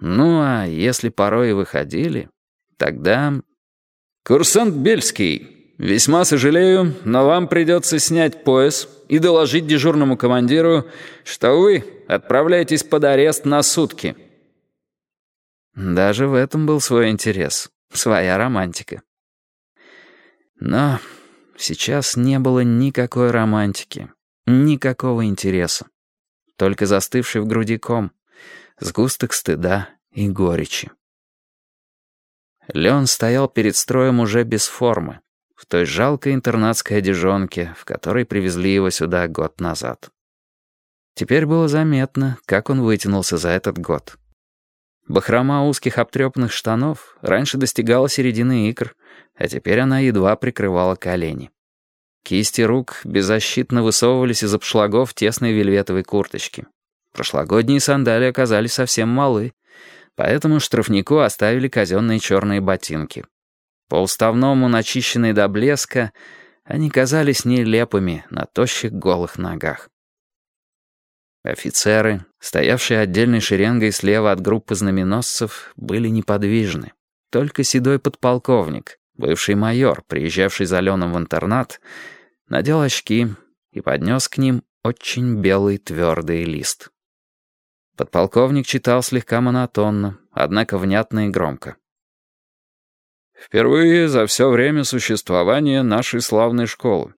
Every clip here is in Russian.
Ну, а если порой и выходили, тогда... «Курсант Бельский, весьма сожалею, но вам придется снять пояс и доложить дежурному командиру, что вы отправляетесь под арест на сутки». Даже в этом был свой интерес, своя романтика. Но сейчас не было никакой романтики, никакого интереса. Только застывший в груди ком, сгусток стыда и горечи. Леон стоял перед строем уже без формы, в той жалкой интернатской одежонке, в которой привезли его сюда год назад. Теперь было заметно, как он вытянулся за этот год. Бахрома узких обтрепанных штанов раньше достигала середины икр, а теперь она едва прикрывала колени. Кисти рук беззащитно высовывались из обшлагов тесной вельветовой курточки. Прошлогодние сандалии оказались совсем малы, поэтому штрафнику оставили казенные черные ботинки. По уставному начищенные до блеска, они казались нелепыми на тощих голых ногах. Офицеры, стоявшие отдельной шеренгой слева от группы знаменосцев, были неподвижны. Только седой подполковник, бывший майор, приезжавший за Леном в интернат, надел очки и поднес к ним очень белый твердый лист. Подполковник читал слегка монотонно, однако внятно и громко. «Впервые за все время существования нашей славной школы,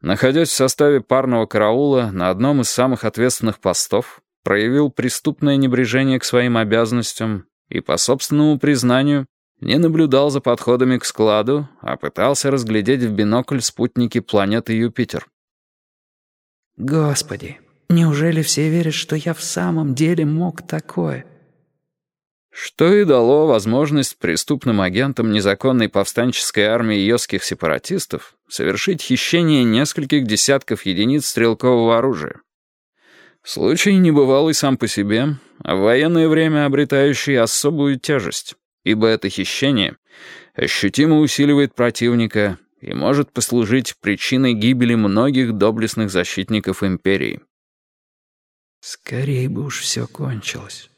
находясь в составе парного караула на одном из самых ответственных постов, проявил преступное небрежение к своим обязанностям и, по собственному признанию, не наблюдал за подходами к складу, а пытался разглядеть в бинокль спутники планеты Юпитер. «Господи, неужели все верят, что я в самом деле мог такое?» Что и дало возможность преступным агентам незаконной повстанческой армии йосских сепаратистов совершить хищение нескольких десятков единиц стрелкового оружия. Случай небывалый сам по себе, а в военное время обретающий особую тяжесть ибо это хищение ощутимо усиливает противника и может послужить причиной гибели многих доблестных защитников империи. Скорее бы уж все кончилось.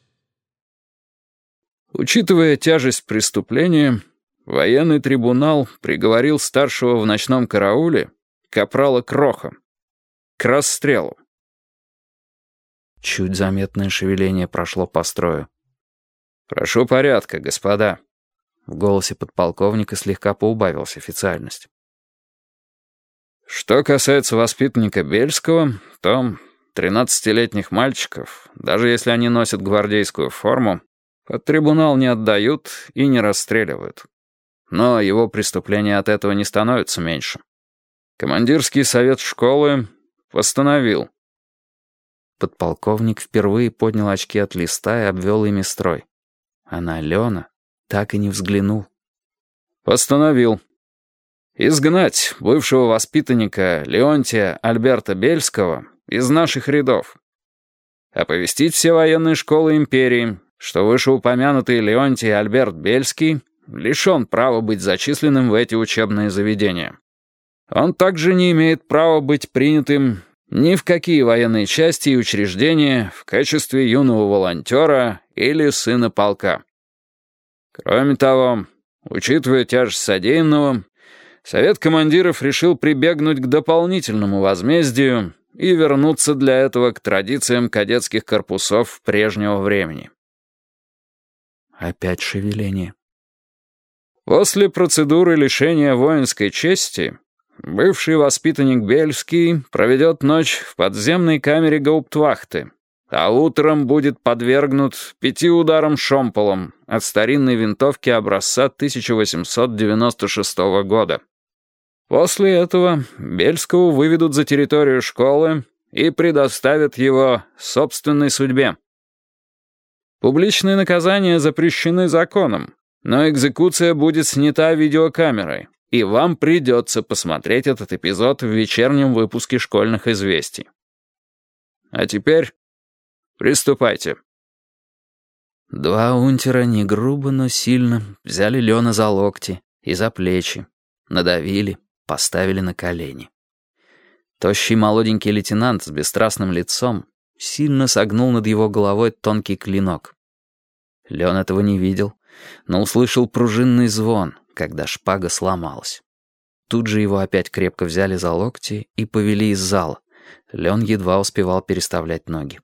Учитывая тяжесть преступления, военный трибунал приговорил старшего в ночном карауле, капрала Кроха, к расстрелу. Чуть заметное шевеление прошло по строю. «Прошу порядка, господа». В голосе подполковника слегка поубавилась официальность. Что касается воспитанника Бельского, то тринадцатилетних мальчиков, даже если они носят гвардейскую форму, под трибунал не отдают и не расстреливают. Но его преступления от этого не становятся меньше. Командирский совет школы постановил. Подполковник впервые поднял очки от листа и обвел ими строй. А на Алена так и не взглянул. «Постановил. Изгнать бывшего воспитанника Леонтия Альберта Бельского из наших рядов. Оповестить все военные школы империи, что вышеупомянутый Леонтий Альберт Бельский лишен права быть зачисленным в эти учебные заведения. Он также не имеет права быть принятым ни в какие военные части и учреждения в качестве юного волонтера или сына полка. Кроме того, учитывая тяжесть содеянного, Совет командиров решил прибегнуть к дополнительному возмездию и вернуться для этого к традициям кадетских корпусов прежнего времени. Опять шевеление. После процедуры лишения воинской чести Бывший воспитанник Бельский проведет ночь в подземной камере гауптвахты, а утром будет подвергнут пяти ударам шомполом от старинной винтовки образца 1896 года. После этого Бельского выведут за территорию школы и предоставят его собственной судьбе. Публичные наказания запрещены законом, но экзекуция будет снята видеокамерой, и вам придется посмотреть этот эпизод в вечернем выпуске школьных известий. А теперь приступайте. Два унтера не грубо, но сильно взяли Лена за локти и за плечи, надавили, поставили на колени. Тощий молоденький лейтенант с бесстрастным лицом сильно согнул над его головой тонкий клинок. Лен этого не видел, но услышал пружинный звон, когда шпага сломалась. Тут же его опять крепко взяли за локти и повели из зала. Лен едва успевал переставлять ноги.